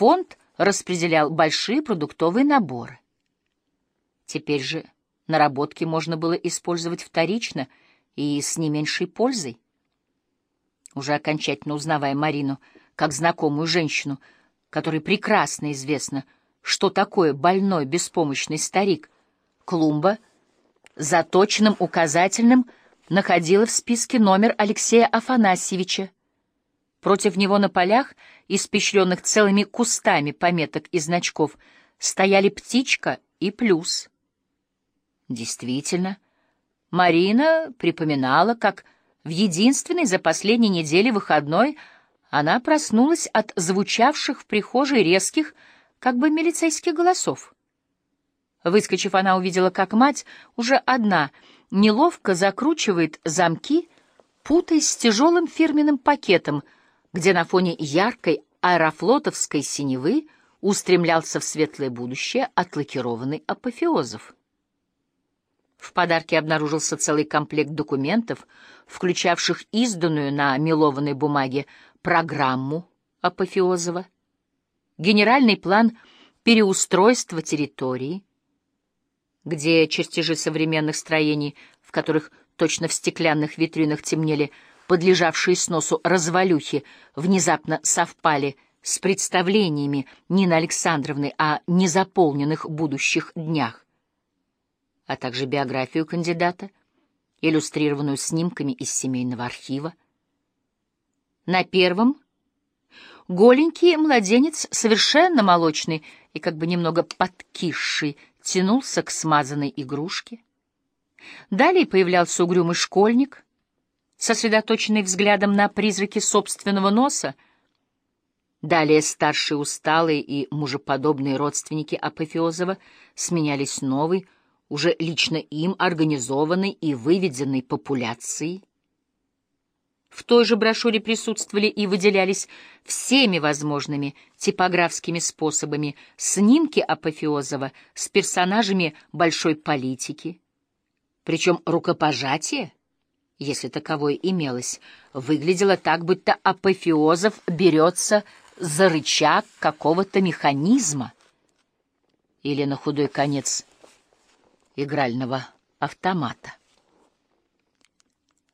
фонд распределял большие продуктовые наборы. Теперь же наработки можно было использовать вторично и с не меньшей пользой. Уже окончательно узнавая Марину как знакомую женщину, которой прекрасно известно, что такое больной беспомощный старик, Клумба заточенным указательным находила в списке номер Алексея Афанасьевича. Против него на полях, испещренных целыми кустами пометок и значков, стояли птичка и плюс. Действительно, Марина припоминала, как в единственной за последние недели выходной она проснулась от звучавших в прихожей резких, как бы милицейских голосов. Выскочив, она увидела, как мать, уже одна, неловко закручивает замки, путаясь с тяжелым фирменным пакетом, где на фоне яркой аэрофлотовской синевы устремлялся в светлое будущее отлакированный апофеозов. В подарке обнаружился целый комплект документов, включавших изданную на мелованной бумаге программу Апофеозова, генеральный план переустройства территории, где чертежи современных строений, в которых точно в стеклянных витринах темнели подлежавшие сносу развалюхи, внезапно совпали с представлениями Нины Александровны о незаполненных будущих днях а также биографию кандидата, иллюстрированную снимками из семейного архива. На первом голенький младенец, совершенно молочный и как бы немного подкисший, тянулся к смазанной игрушке. Далее появлялся угрюмый школьник, сосредоточенный взглядом на призраки собственного носа. Далее старшие усталые и мужеподобные родственники Апофеозова сменялись новой, уже лично им организованной и выведенной популяцией. В той же брошюре присутствовали и выделялись всеми возможными типографскими способами снимки Апофеозова с персонажами большой политики. Причем рукопожатие, если таковое имелось, выглядело так, будто Апофеозов берется за рычаг какого-то механизма или, на худой конец, игрального автомата.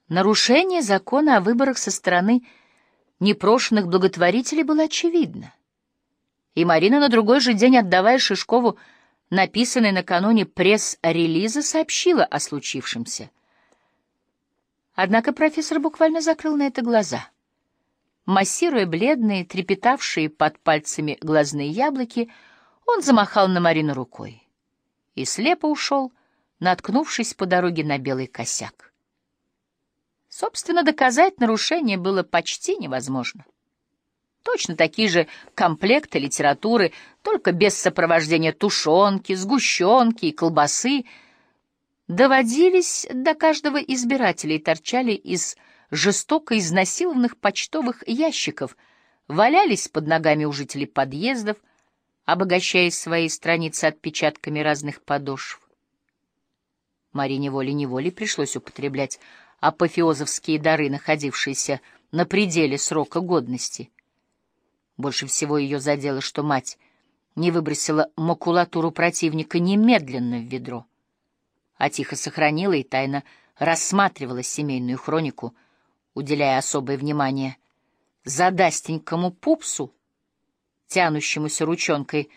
Нарушение закона о выборах со стороны непрошенных благотворителей было очевидно. И Марина на другой же день, отдавая Шишкову написанный накануне пресс-релиза, сообщила о случившемся. Однако профессор буквально закрыл на это глаза. Массируя бледные, трепетавшие под пальцами глазные яблоки, он замахал на Марину рукой и слепо ушел, наткнувшись по дороге на белый косяк. Собственно, доказать нарушение было почти невозможно. Точно такие же комплекты литературы, только без сопровождения тушенки, сгущенки и колбасы, доводились до каждого избирателя и торчали из жестоко изнасилованных почтовых ящиков, валялись под ногами у жителей подъездов, обогащая свои страницы отпечатками разных подошв. Марине волей-неволей пришлось употреблять апофеозовские дары, находившиеся на пределе срока годности. Больше всего ее задело, что мать не выбросила макулатуру противника немедленно в ведро, а тихо сохранила и тайно рассматривала семейную хронику, уделяя особое внимание задастенькому пупсу, тянущемуся ручонкой